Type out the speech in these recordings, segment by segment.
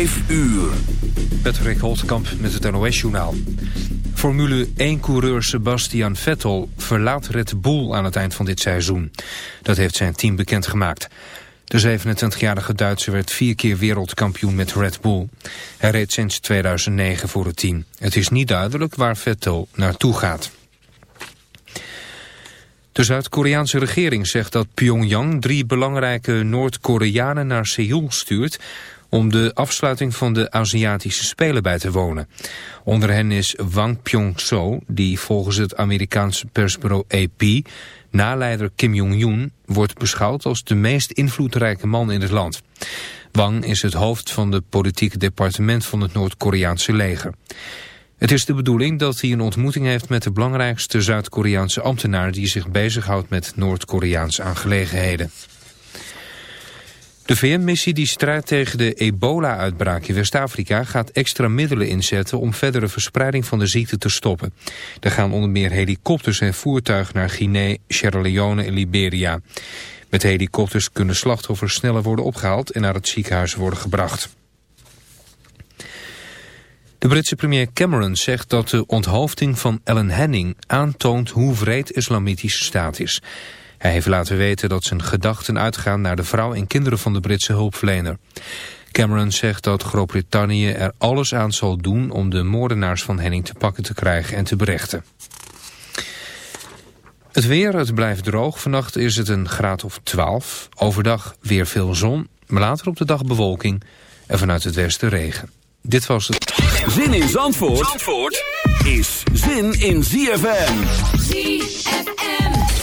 5 uur. Patrick Holtkamp met het NOS-journaal. Formule 1-coureur Sebastian Vettel verlaat Red Bull aan het eind van dit seizoen. Dat heeft zijn team bekendgemaakt. De 27-jarige Duitser werd vier keer wereldkampioen met Red Bull. Hij reed sinds 2009 voor het team. Het is niet duidelijk waar Vettel naartoe gaat. De Zuid-Koreaanse regering zegt dat Pyongyang drie belangrijke Noord-Koreanen naar Seoul stuurt om de afsluiting van de Aziatische Spelen bij te wonen. Onder hen is Wang Pyong-so, die volgens het Amerikaanse persbureau AP... naleider Kim Jong-un wordt beschouwd als de meest invloedrijke man in het land. Wang is het hoofd van het politieke departement van het Noord-Koreaanse leger. Het is de bedoeling dat hij een ontmoeting heeft met de belangrijkste Zuid-Koreaanse ambtenaar die zich bezighoudt met Noord-Koreaanse aangelegenheden. De VN-missie die strijdt tegen de ebola-uitbraak in West-Afrika gaat extra middelen inzetten om verdere verspreiding van de ziekte te stoppen. Er gaan onder meer helikopters en voertuigen naar Guinea, Sierra Leone en Liberia. Met helikopters kunnen slachtoffers sneller worden opgehaald en naar het ziekenhuis worden gebracht. De Britse premier Cameron zegt dat de onthoofding van Ellen Henning aantoont hoe wreed islamitische staat is. Hij heeft laten weten dat zijn gedachten uitgaan naar de vrouw en kinderen van de Britse hulpverlener. Cameron zegt dat Groot-Brittannië er alles aan zal doen om de moordenaars van Henning te pakken te krijgen en te berechten. Het weer, het blijft droog. Vannacht is het een graad of 12. Overdag weer veel zon, maar later op de dag bewolking en vanuit het westen regen. Dit was het. Zin in Zandvoort, Zandvoort is zin in ZFM. ZFM.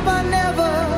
Hope I never,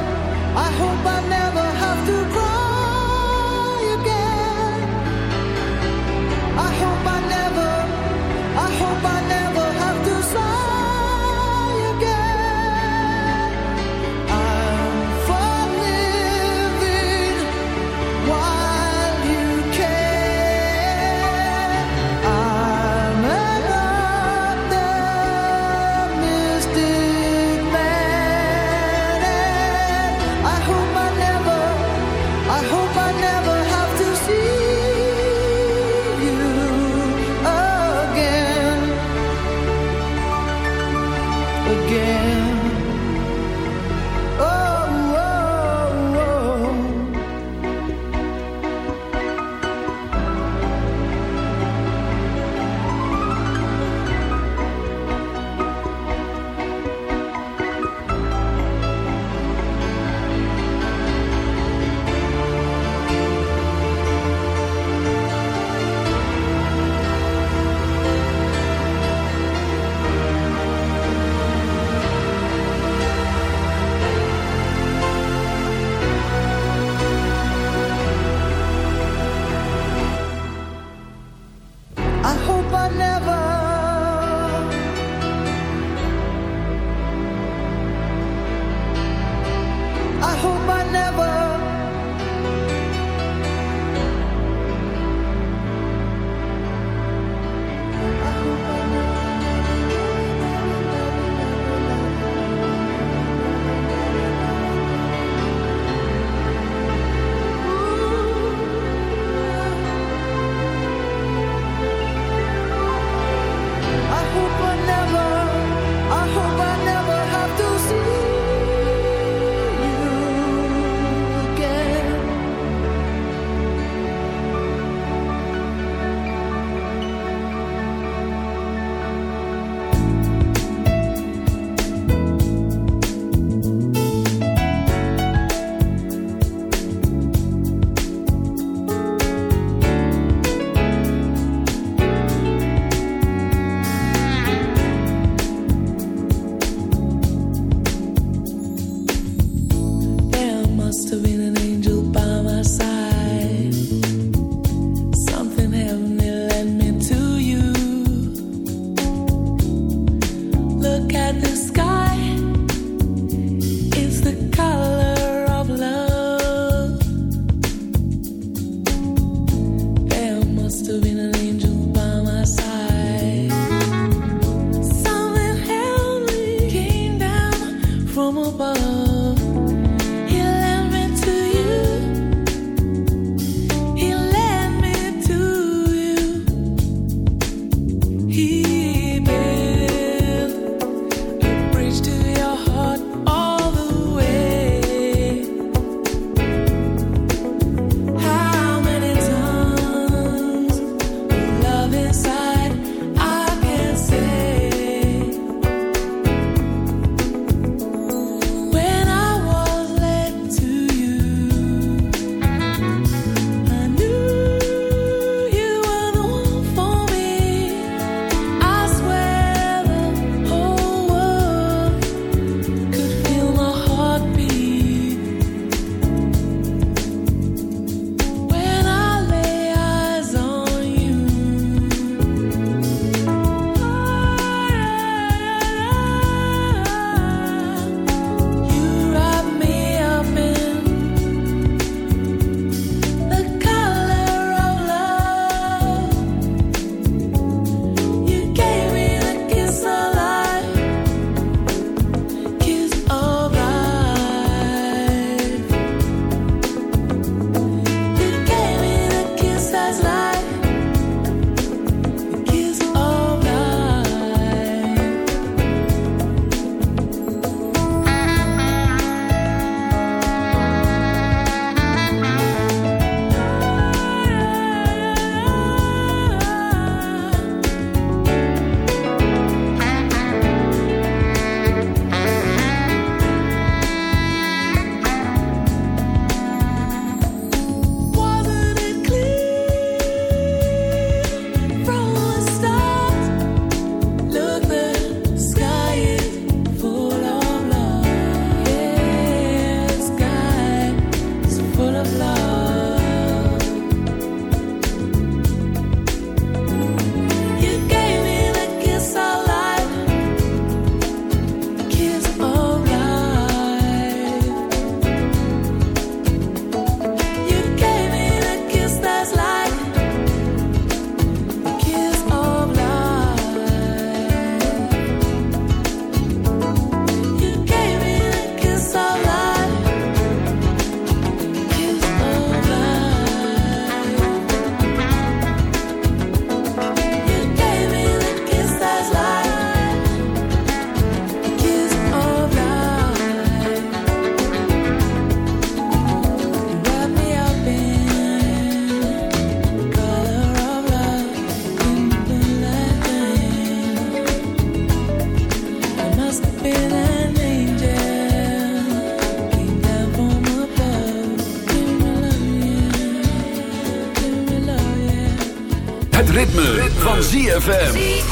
ZFM.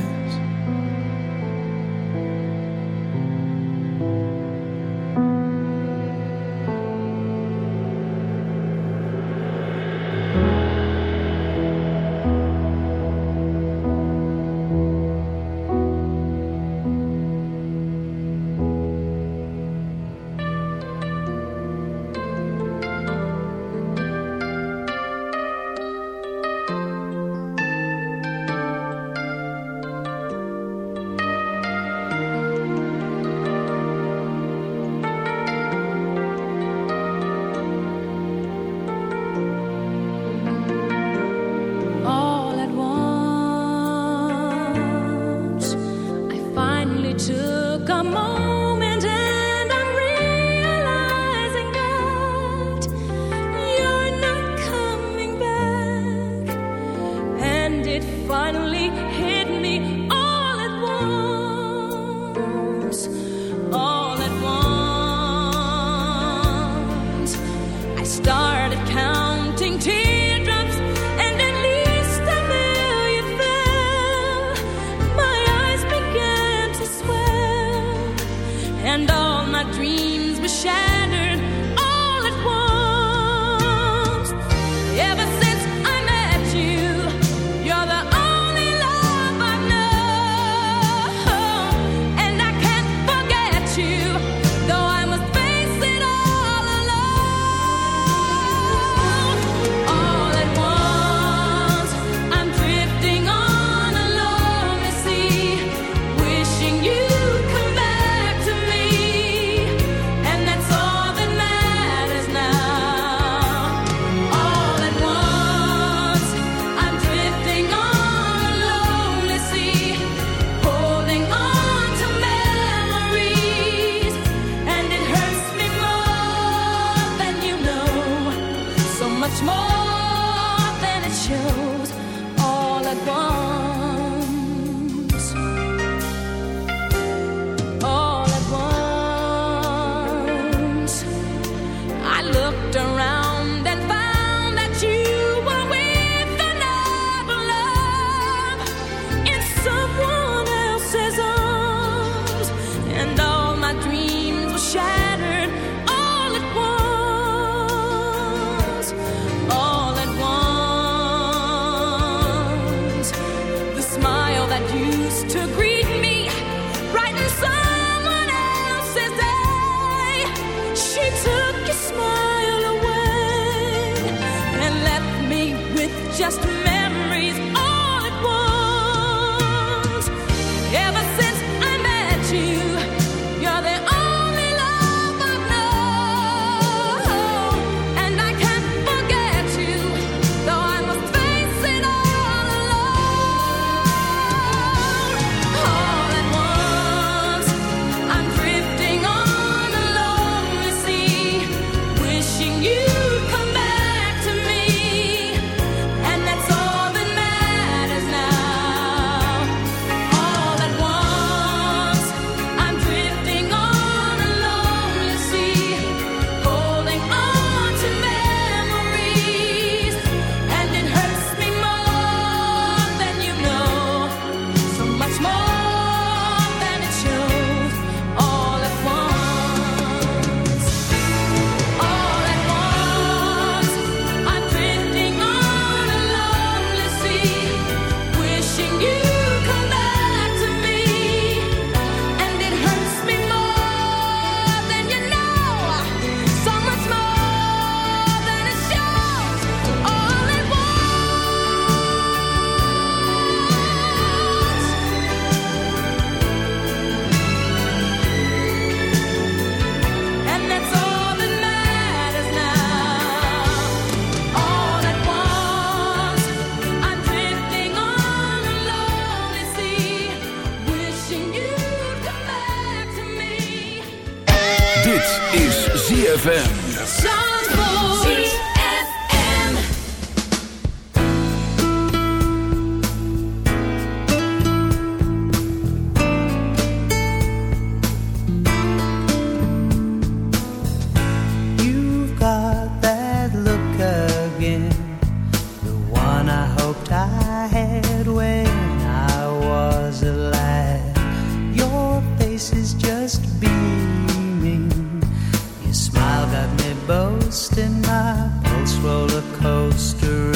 my pulse roller coaster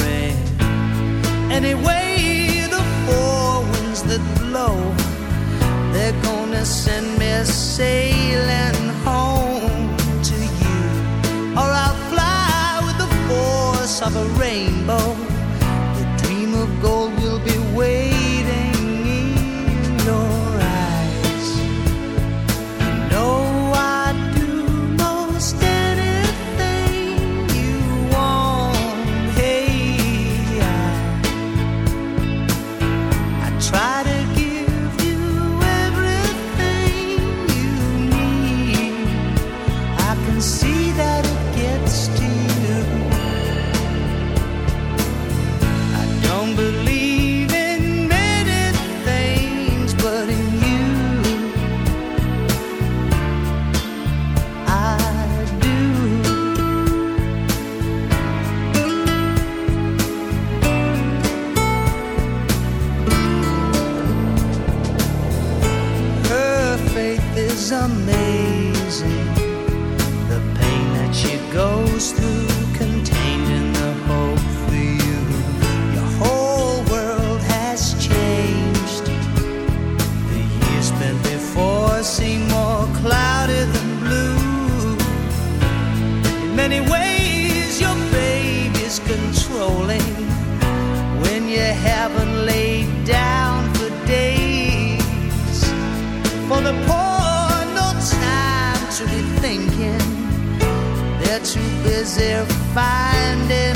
anyway the four winds that blow they're gonna send me sailing home to you. Or I'll fly with the force of a rainbow. if finding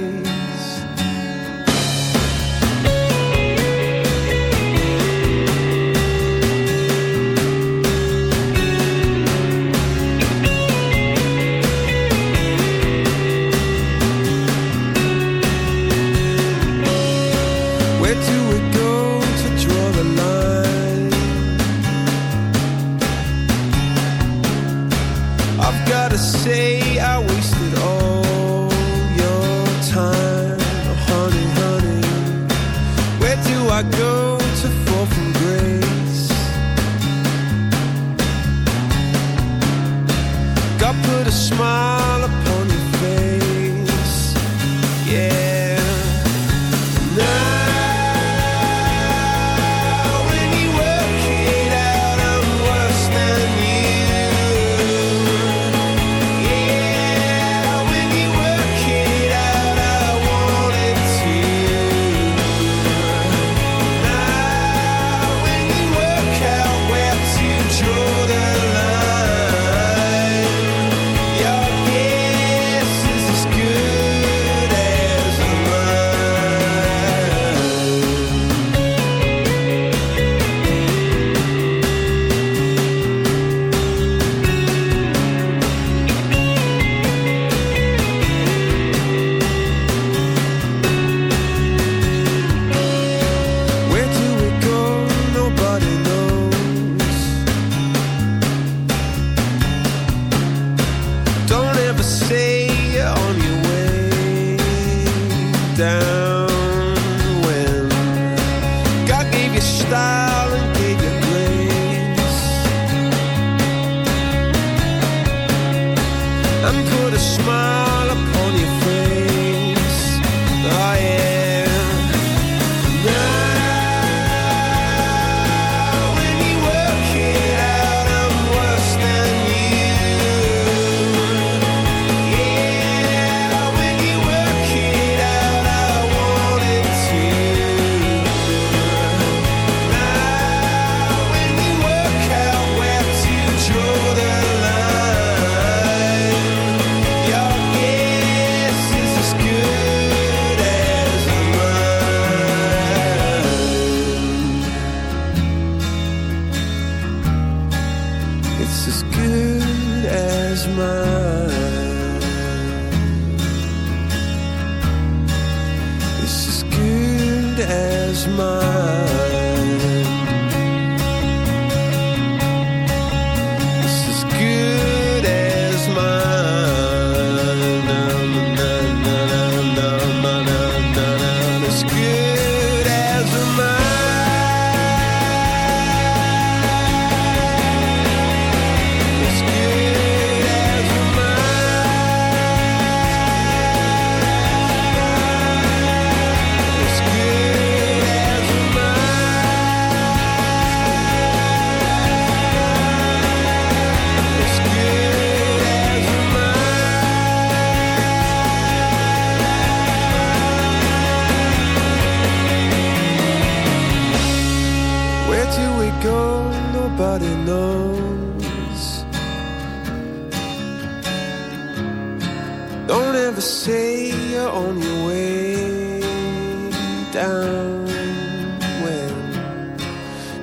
smile.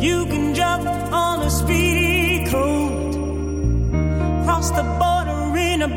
You can jump on a speedy coat, cross the border in a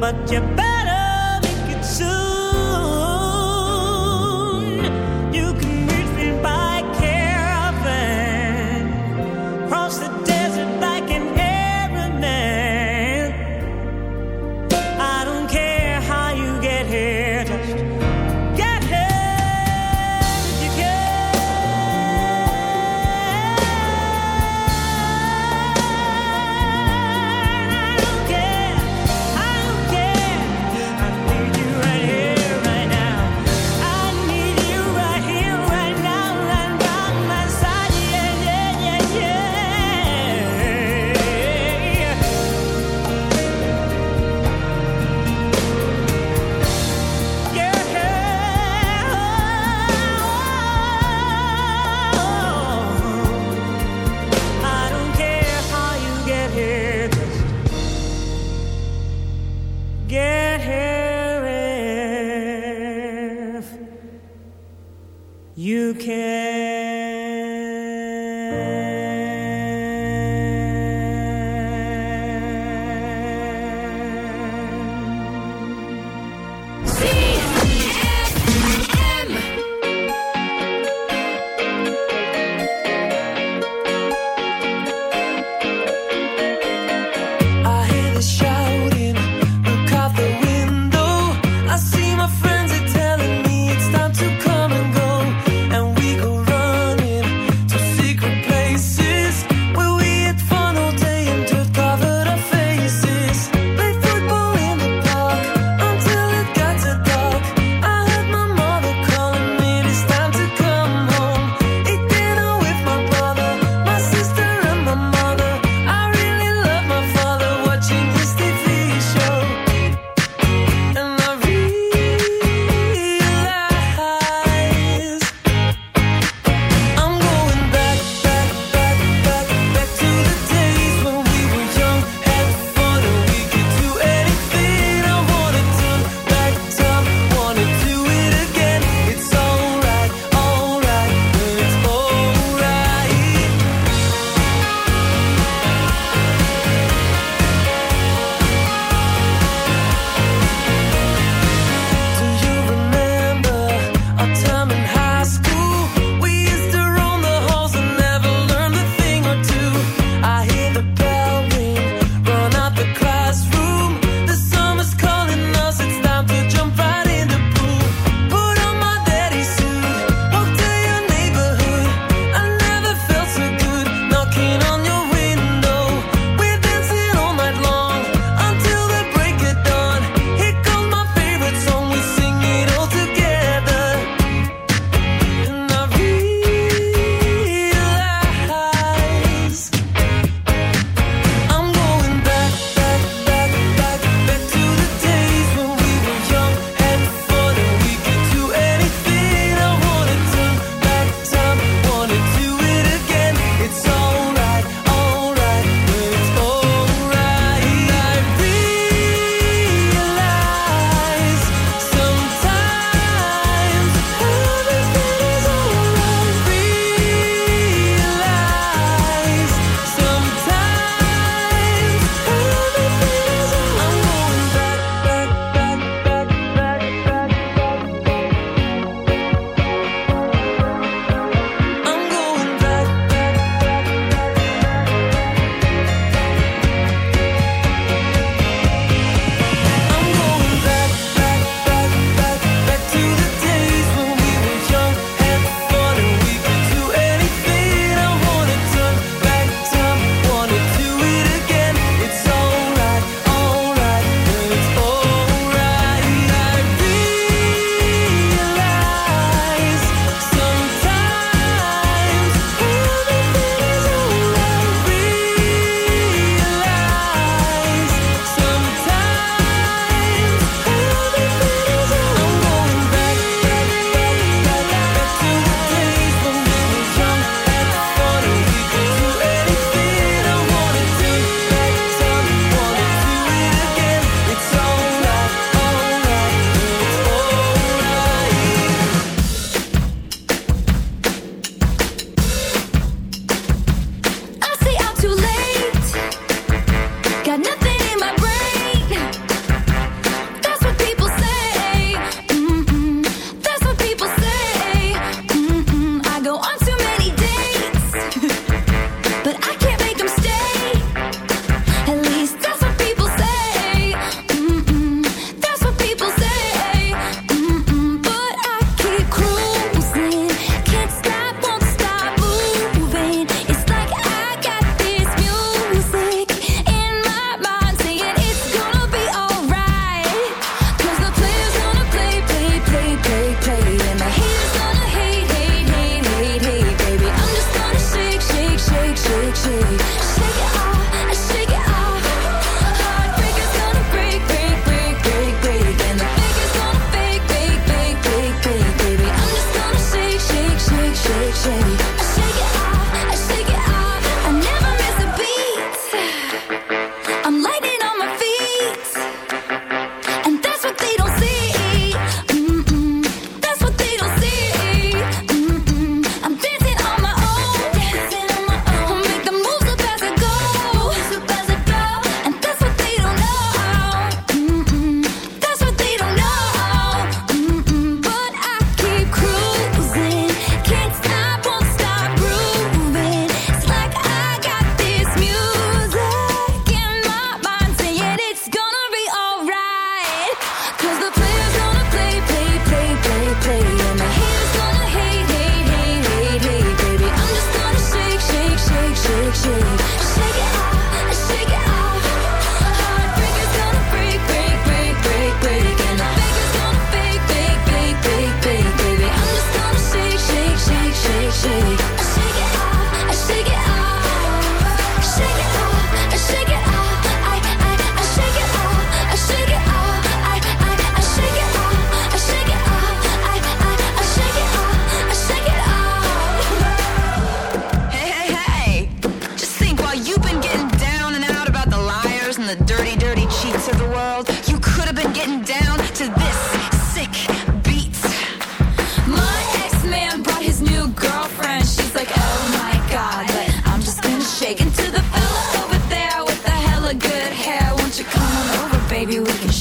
but you better make it soon.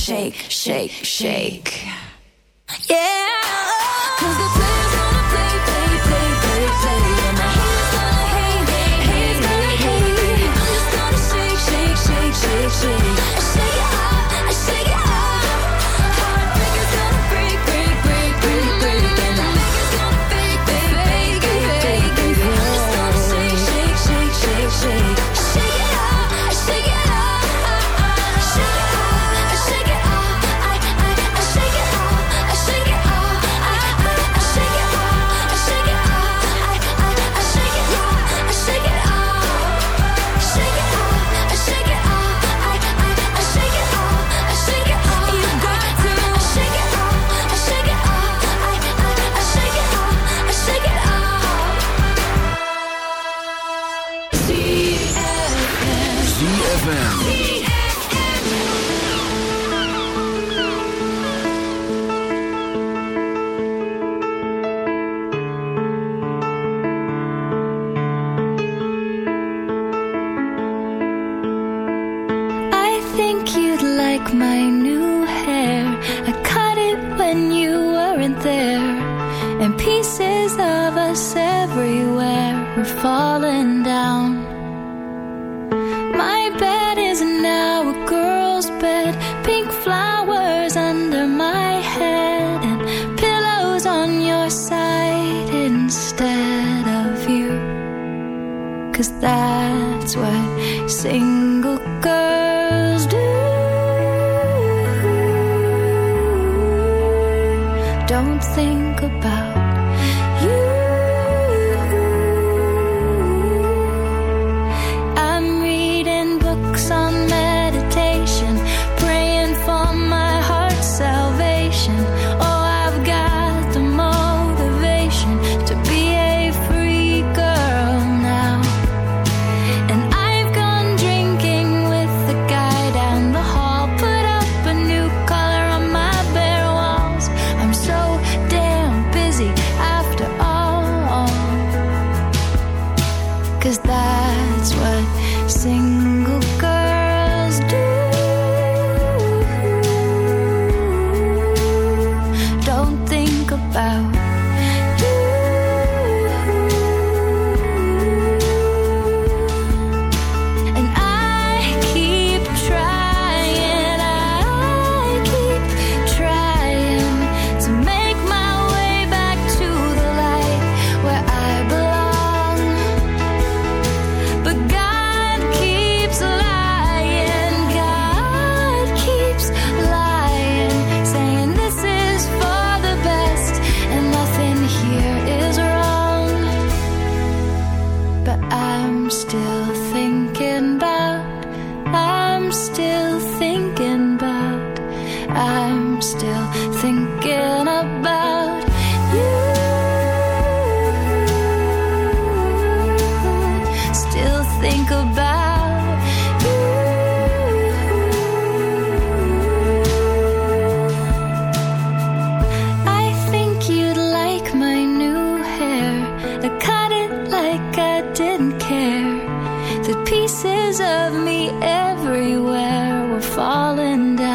Shake, shake, shake. Yeah. 'Cause the falling down.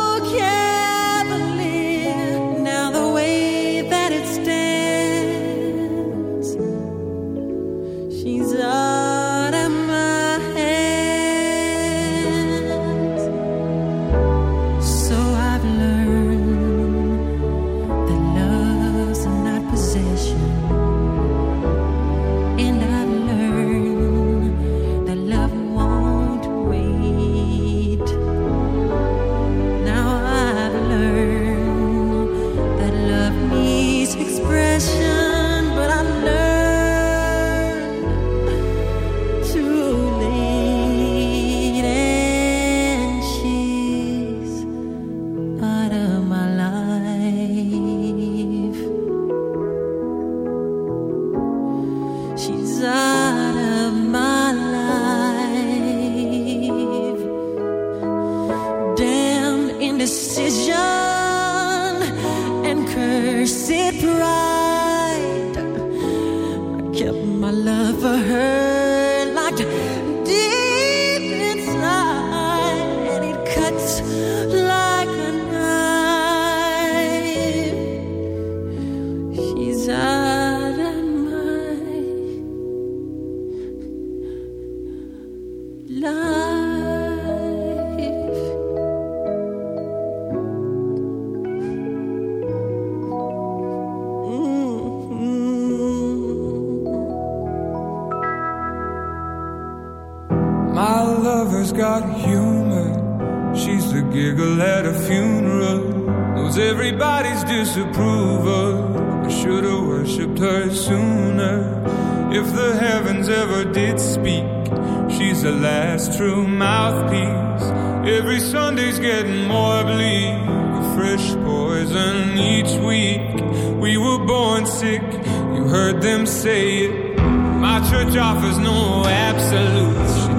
Laura's got humor. She's the giggle at a funeral. Knows everybody's disapproval. I should've worshipped her sooner. If the heavens ever did speak, she's the last true mouthpiece. Every Sunday's getting more bleak. A fresh poison each week. We were born sick, you heard them say it. My church offers no absolutes